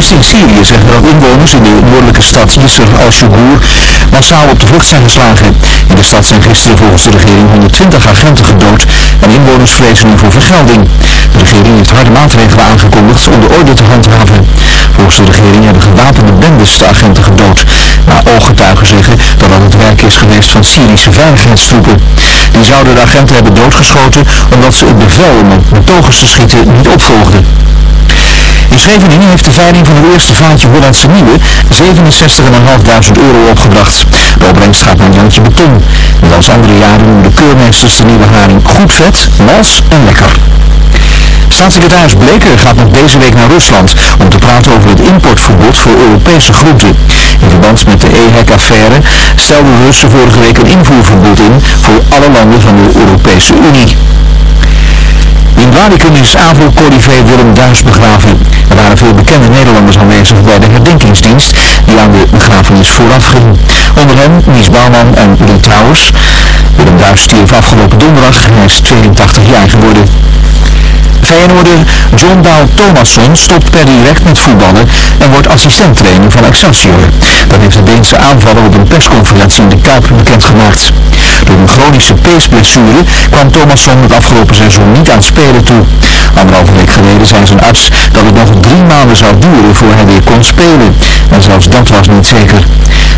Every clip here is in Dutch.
In Syrië zeggen dat inwoners in de noordelijke stad Yisr al-Shugur massaal op de vlucht zijn geslagen. In de stad zijn gisteren volgens de regering 120 agenten gedood en inwoners vrezen nu voor vergelding. De regering heeft harde maatregelen aangekondigd om de orde te handhaven. Volgens de regering hebben gewapende bendes de agenten gedood. Maar ooggetuigen zeggen dat dat het werk is geweest van Syrische veiligheidstroepen. Die zouden de agenten hebben doodgeschoten omdat ze het bevel om op betogers te schieten niet opvolgden. In Scheveningen heeft de veiling van het eerste vaatje Hollandse Nieuwe 67.500 euro opgebracht. De opbrengst gaat naar Jantje Beton. Net als andere jaren noemen de keurmeesters de nieuwe haring goed vet, mals en lekker. Staatssecretaris Bleker gaat nog deze week naar Rusland om te praten over het importverbod voor Europese groenten. In verband met de EHEC-affaire stelden de Russen vorige week een invoerverbod in voor alle landen van de Europese Unie. In Blaricum is AVO-corrivé Willem Duis begraven. Er waren veel bekende Nederlanders aanwezig bij de herdenkingsdienst die aan de begrafenis vooraf ging. Onder hen Mies Bouwman en Lee Towers. Willem Duis stierf afgelopen donderdag, hij is 82 jaar geworden. Feyenoorder John Daal Thomasson stopt per direct met voetballen en wordt assistenttrainer van Excelsior. Dat heeft de Deense aanvaller op een persconferentie in de Kuip bekendgemaakt. Door een chronische peesblessure kwam Thomasson het afgelopen seizoen niet aan spelen toe. Anderhalve week geleden zei zijn arts dat het nog drie maanden zou duren voor hij weer kon spelen. En zelfs dat was niet zeker.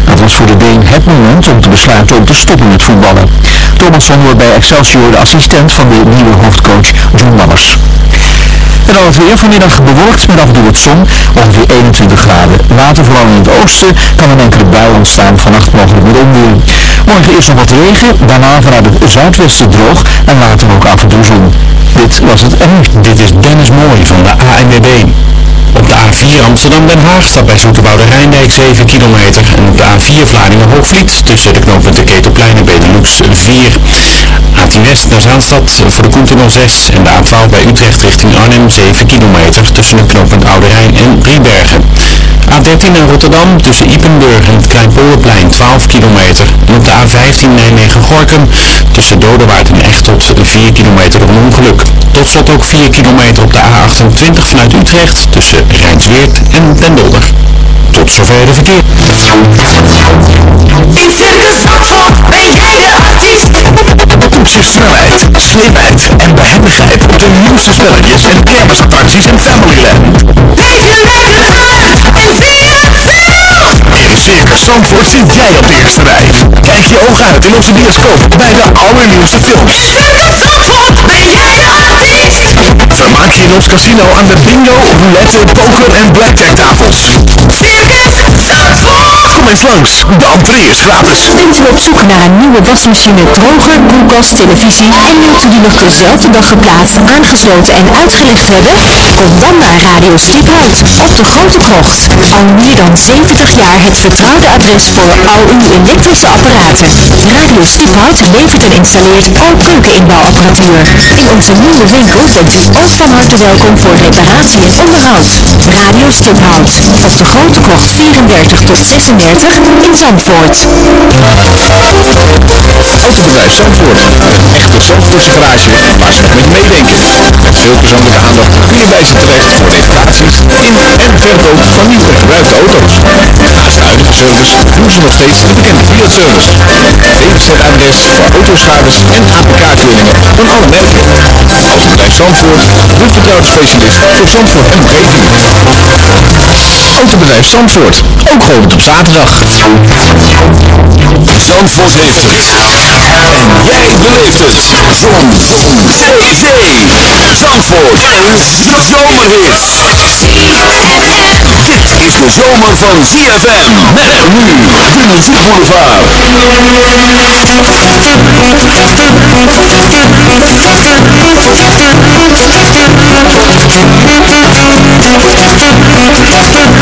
Dat was voor de Deen het moment om te besluiten om te stoppen met voetballen. Thomasson wordt bij Excelsior de assistent van de nieuwe hoofdcoach John Lammers. En dan het weer vanmiddag bewolkt met af en toe wat zon, ongeveer 21 graden. Later vooral in het oosten kan een enkele bui ontstaan, vannacht mogelijk met onweer. Morgen eerst nog wat regen, daarna vanuit het zuidwesten droog en later ook af en toe zon. Dit was het en Dit is Dennis Mooij van de ANWB. Op de A4 Amsterdam-Den Haag staat bij Zoeterwoude Rijndijk 7 kilometer. En op de A4 Vlaardingen-Hoogvliet tussen de knooppunten Ketelplein en Benelux 4. A10 West naar Zaanstad voor de Koentunnel 6. En de A12 bij Utrecht richting Arnhem 7 kilometer tussen het knooppunt Oude Rijn en Driebergen. A13 naar Rotterdam tussen Ipenburg en het Kleinpolderplein 12 kilometer. En op de A15 Nijmegen-Gorkum tussen Dodewaard en Echtelt 4 kilometer door een ongeluk. Tot slot ook 4 kilometer op de A28 vanuit Utrecht tussen Rijnsweert en Den Dolder. Tot zover de verkeer. Toets je snelheid, slimheid en behendigheid op de nieuwste spelletjes en kermisattracties in Familyland. In Circus Zandvoort zit jij op de eerste rij. Kijk je ogen uit in onze bioscoop bij de allernieuwste films. Vermaak je in ons casino aan de bingo, roulette, poker en blackjack tafels. Kom eens langs, de entree is gratis. Bent u op zoek naar een nieuwe wasmachine, droger, koelkast, televisie en wilt u die nog dezelfde dag geplaatst, aangesloten en uitgelegd hebben? Kom dan naar Radio Stiphout op de Grote Krocht. Al meer dan 70 jaar het vertrouwde adres voor al uw elektrische apparaten. Radio Stiphout levert en installeert al keukeninbouwapparatuur. In onze nieuwe winkel bent u ook van harte welkom voor reparatie en onderhoud. Radio Stiphout op de Grote Krocht 34 tot 36 in Zandvoort. Autobedrijf Zandvoort. Een echte Zandvoortse garage waar ze met meedenken. Met veel persoonlijke aandacht kun je bij ze terecht voor reparaties in en verkoop van nieuwe en gebruikte auto's. De huidige service doen ze nog steeds de bekende Fiat-service. DWZ-adres voor autoschades en APK-keuringen van alle merken. Autobedrijf Zandvoort, de vertrouwde specialist voor Zandvoort en omgeving. Autobedrijf Zandvoort, ook geopend op zaterdag. Zandvoort heeft het. En jij beleeft het. Zon. Zee. Zandvoort. En zomerhit. Dit is de zomer van ZFM. Met nu de muziekboulevard. Make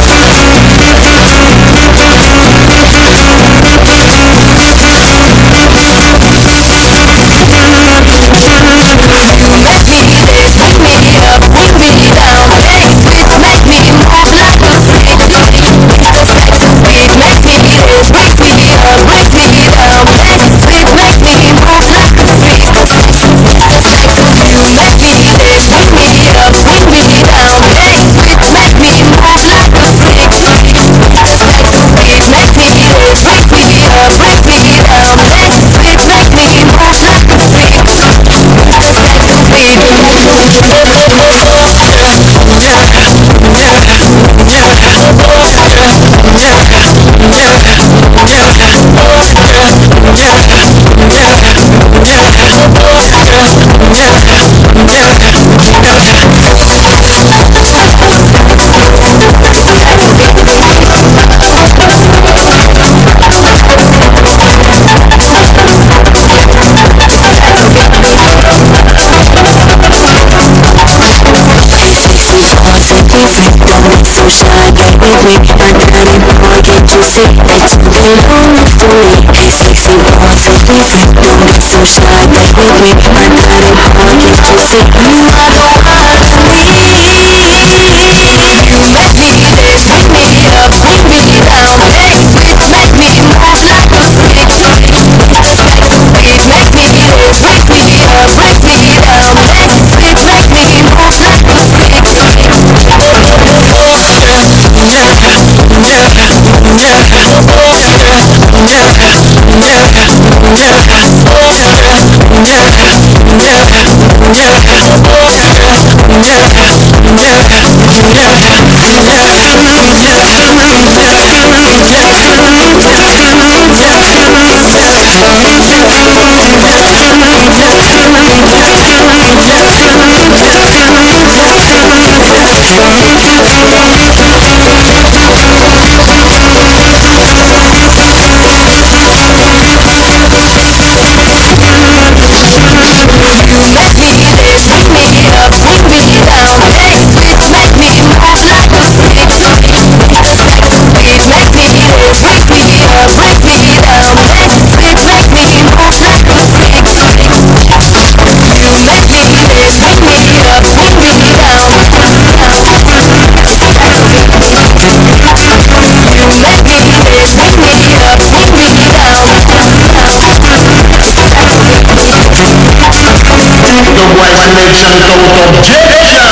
to see They long for me Sexy boys and please come So shine this morning My darling boy is to see You. are the heart to me Yeah. you. Santo Autobjection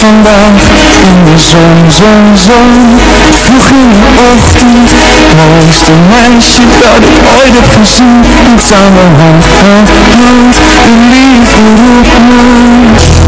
vandaag in de zon, zon, zon. Vroeg in de ochtend Mooiste meisje dat ik ooit heb gezien. Ik aan mijn hand, hand, liefde roept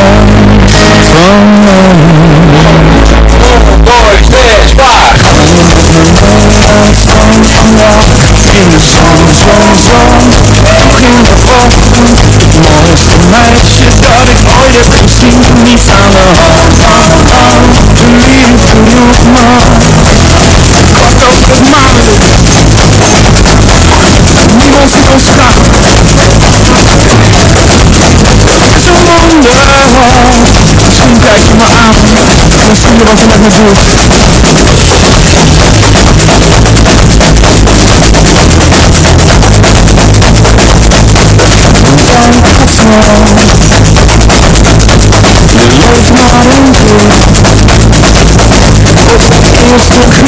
Seni başına taşırız. Thank you.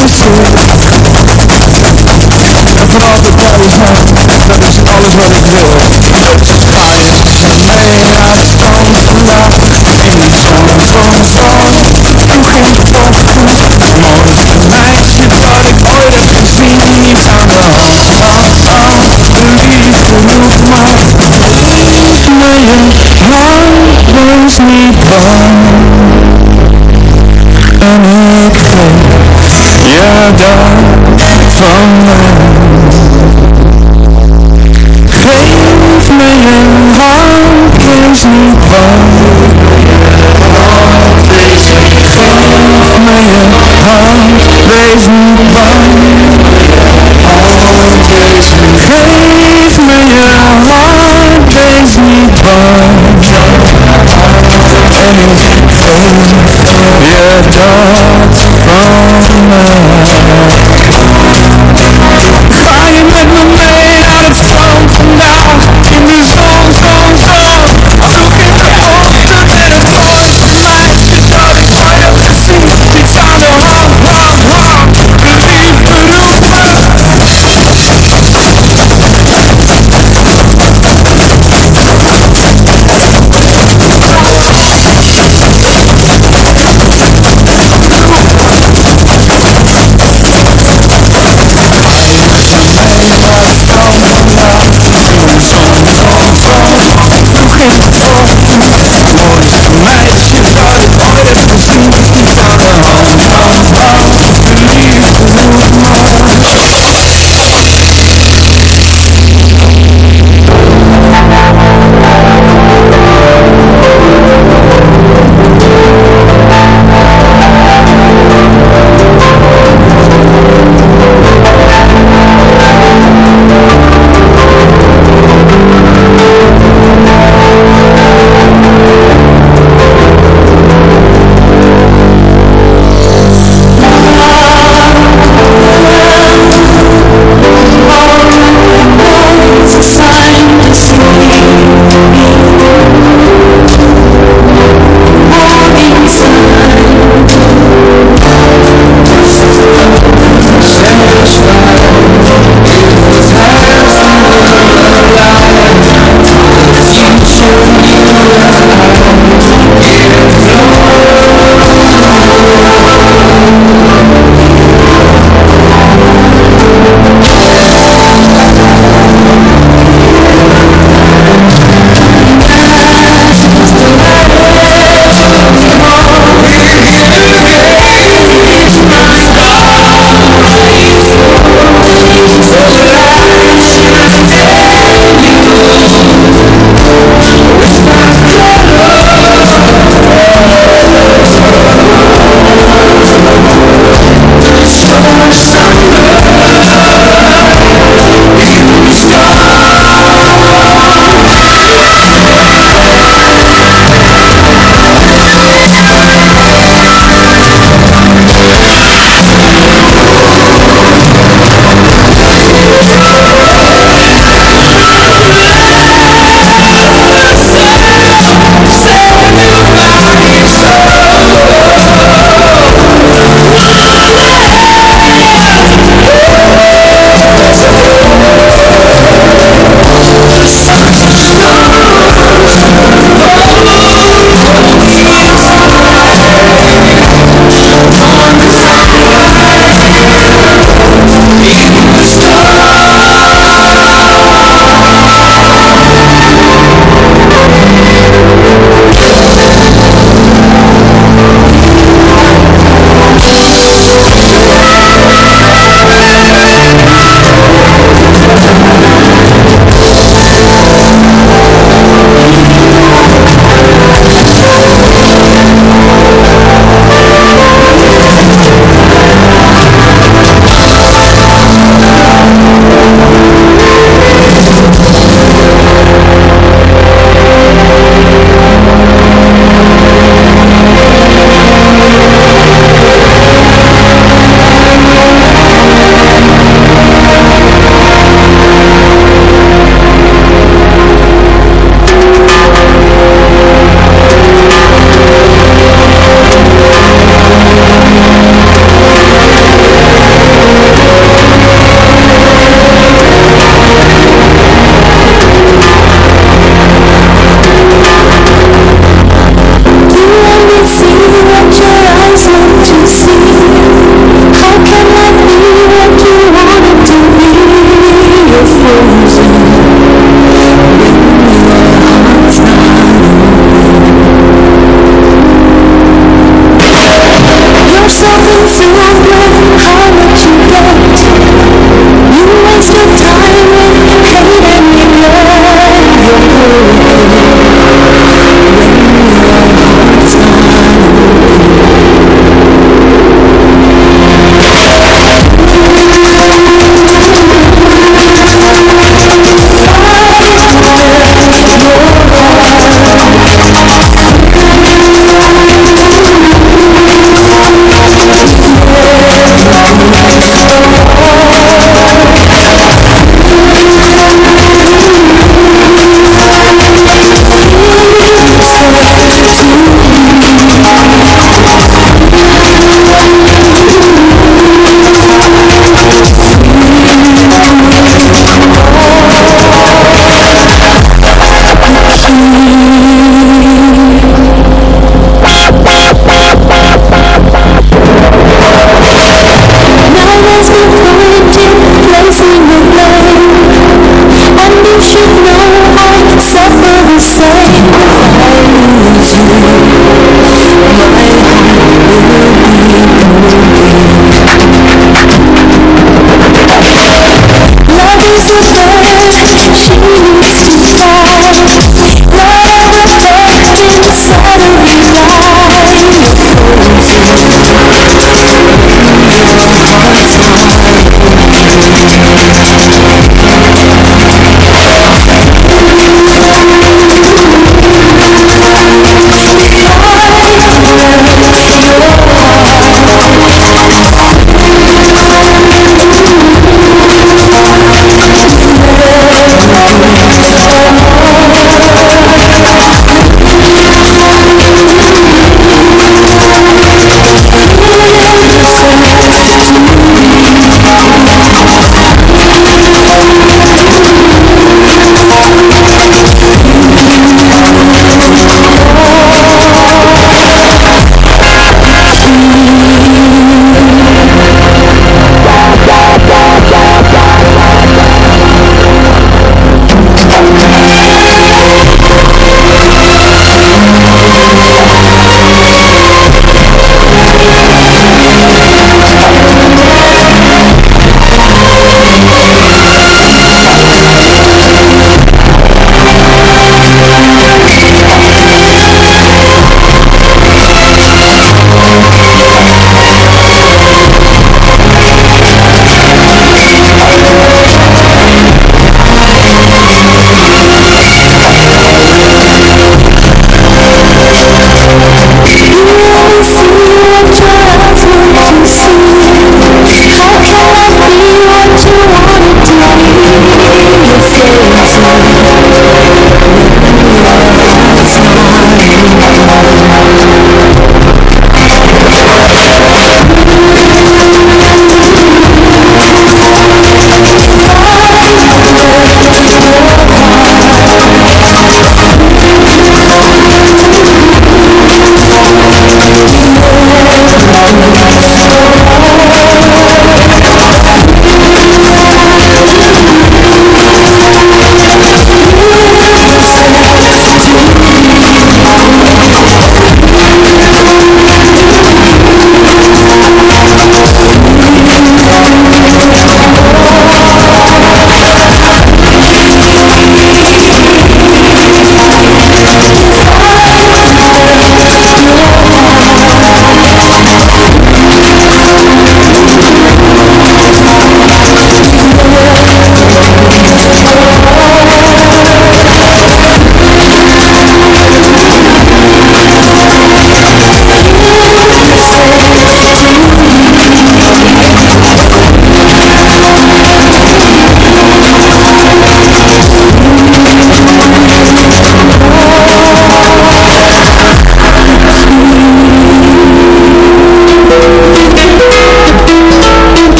you.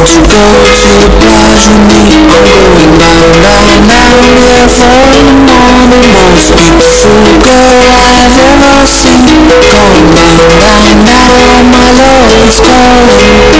To go to the go you. casually I'm going down, down, down We're falling on the most beautiful I've ever seen Down, down, down, down My love is calling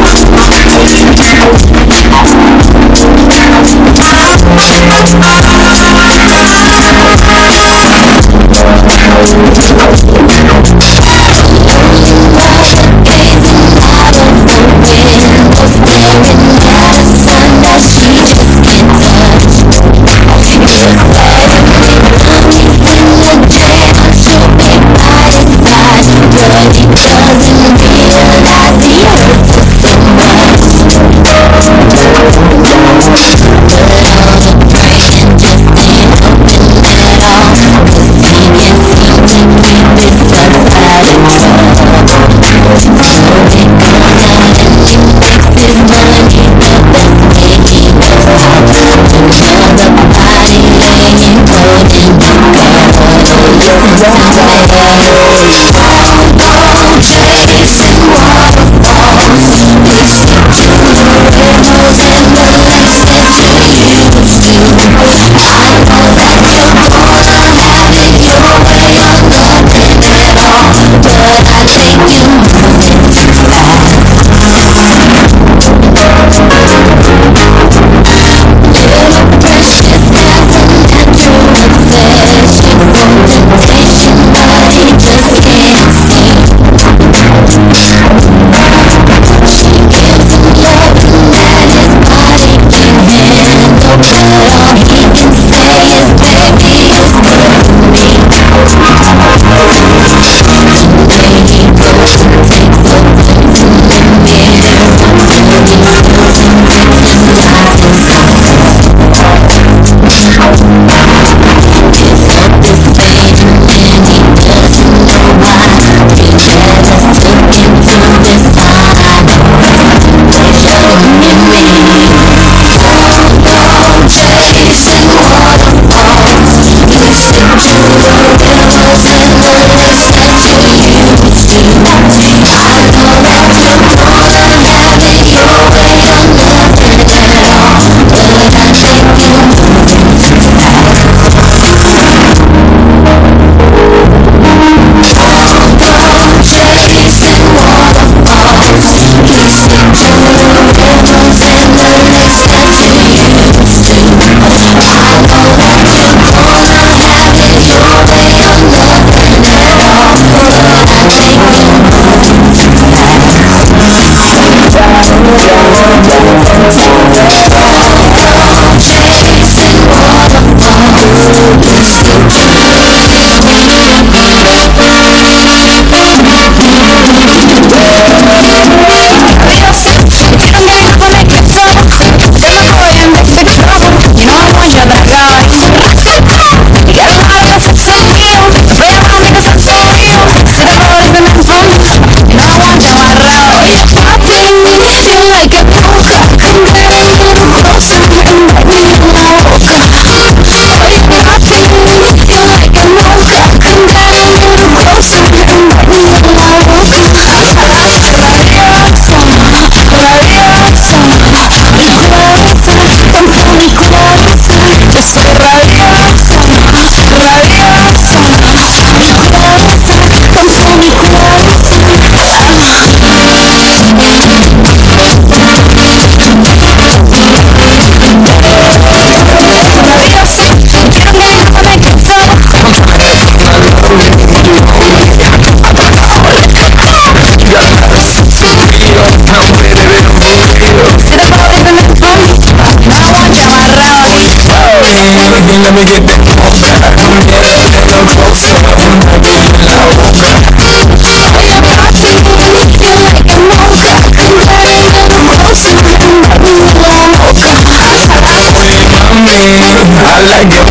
like a like a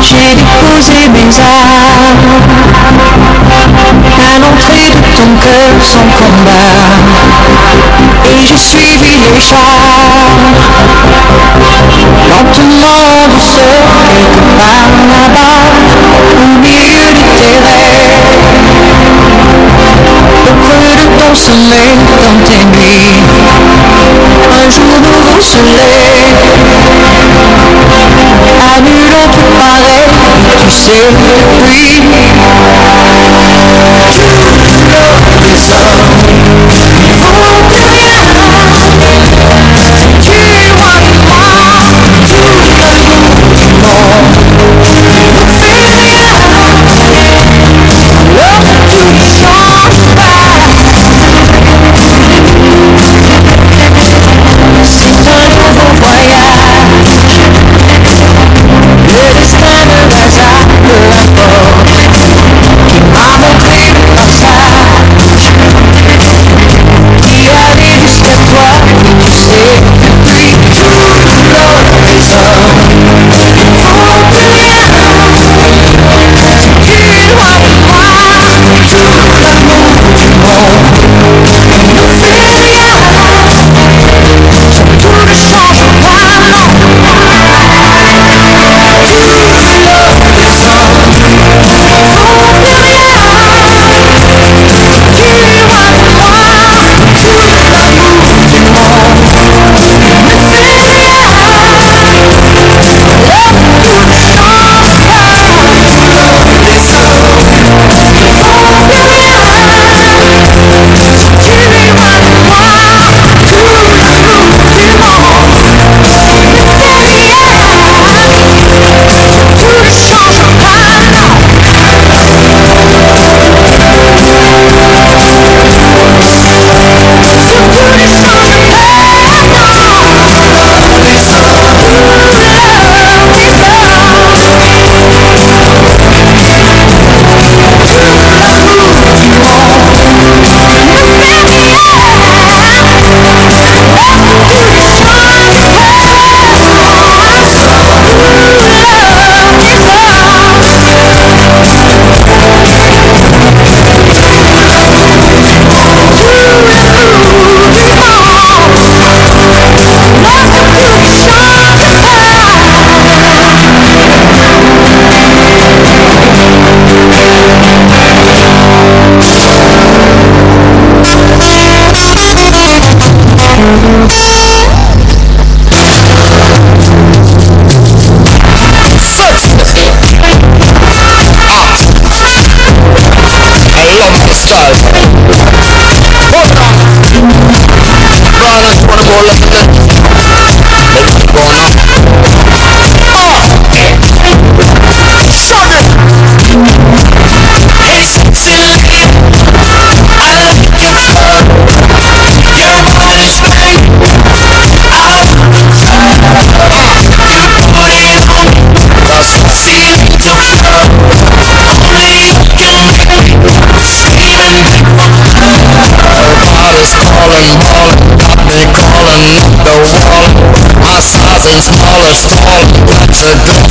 j'ai déposé mes armes à l'entrée de ton cœur sans combat. Et j'ai suivi les chars lentement douceur quelque part là-bas au milieu de tes rêves au creux de ton sommeil dans tes nuits un jour nouveau se I need all to my head to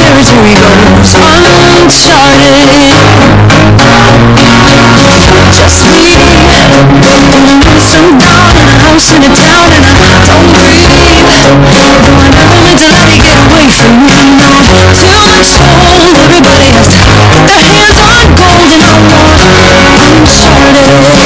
territory goes uncharted Just me Some doubt and in a town, and I don't breathe Though I never meant to let it get away from me No, too much gold Everybody has their hands on gold And I'm uncharted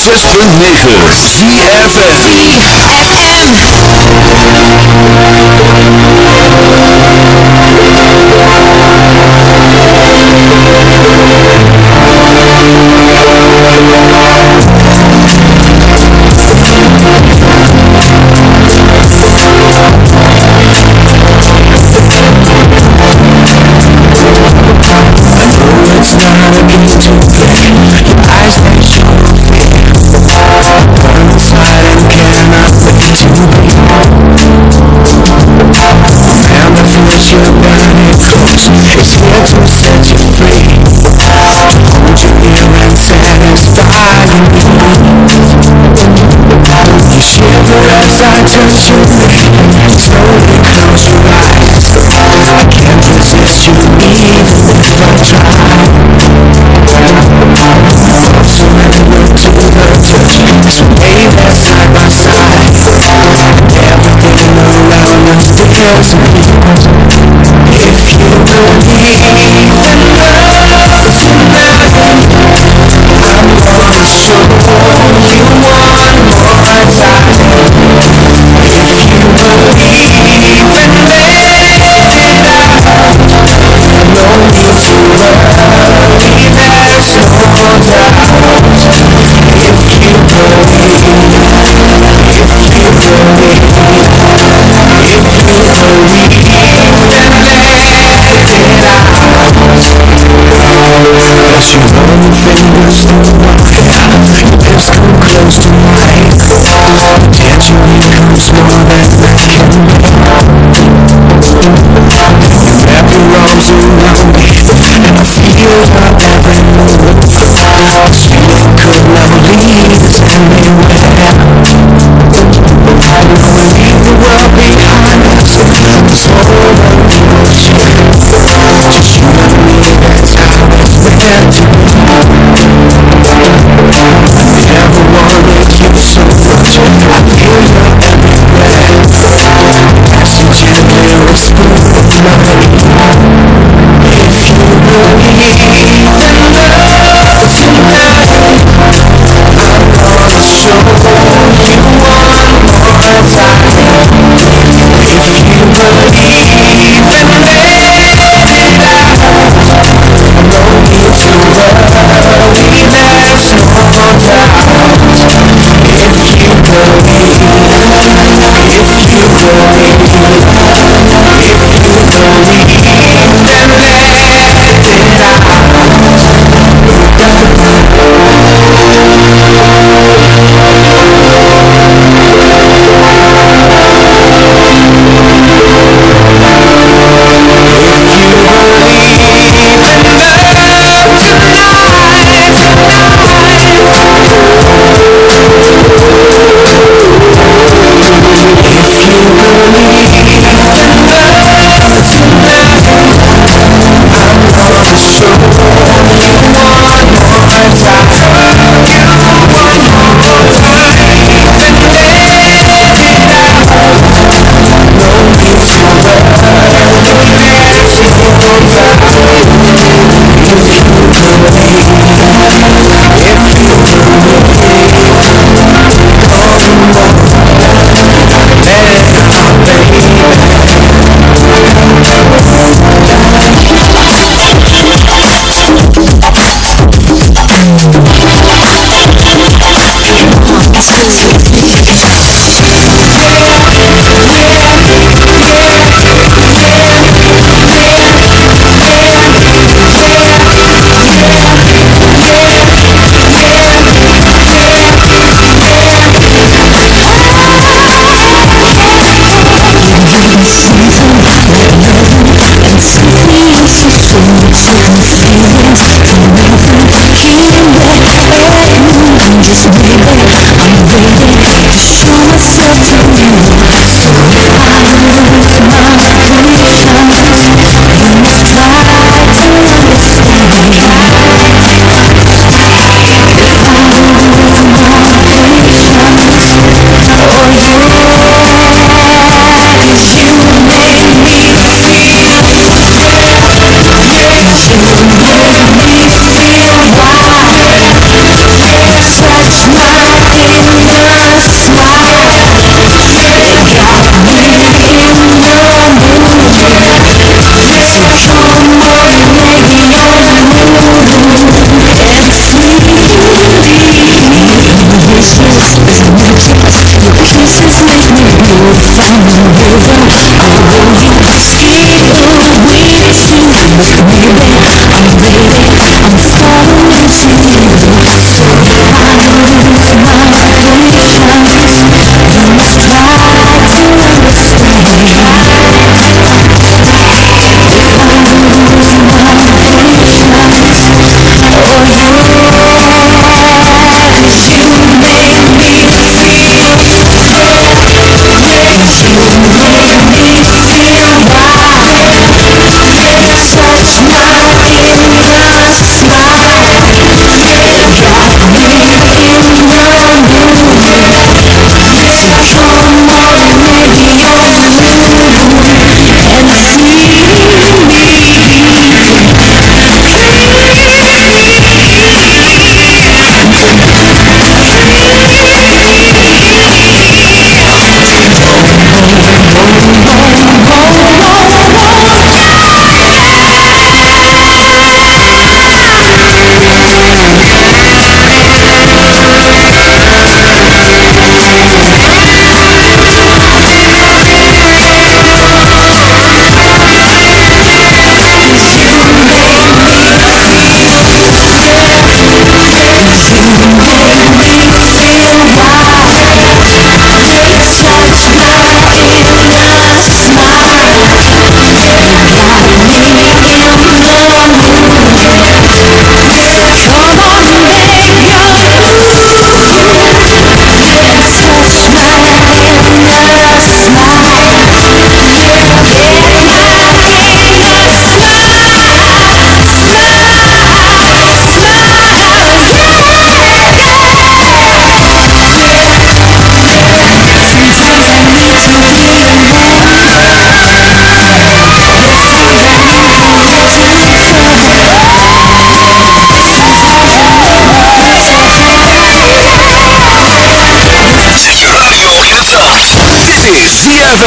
6.9 CFFC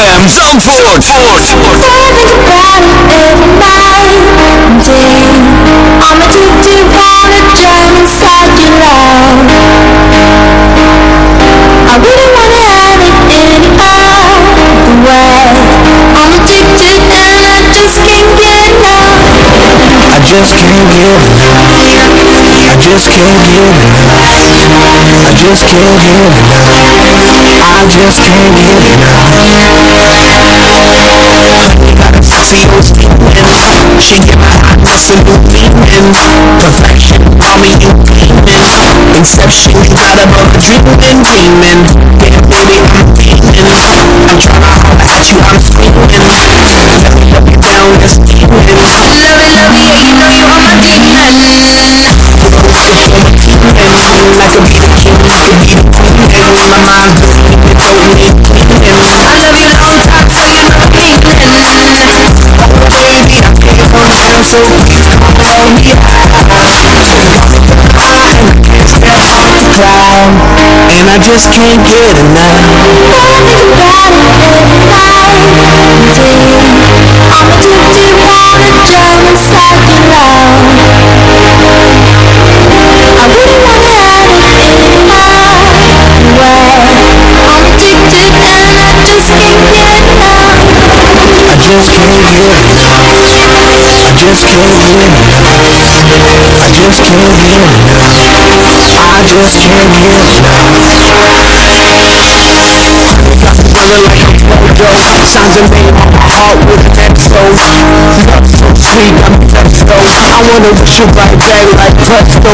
your life. I just can't get enough I just can't get enough. I just can't get just can't get enough. I enough. Gotta see those demons. She get my absolute demons. Perfection, call me you demons. Inception, out of a dreaming, dreaming. Yeah, baby, I'm dreaming. I'm tryna holler at you, I'm screaming. Tell me what you down, let's demons. Love it, love yeah, you know you are my demon seems like a vacuum Could be the only thing in my mind Between you told me dreaming I love it on top and I'm leaving baby, I can't go down so please don't let me out I can't step off the ground And I just can't get enough. Everybody get loud Dream I'm addicted, wanna drown inside your love. Just can't get enough I just can't get enough. I just can't get enough. I just can't get enough. I just can't get enough. Feeling like I'm Frodo Signs are made on my heart with an exo Love so sweet, I'm presto I wanna wish you right back like presto